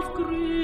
в крылья.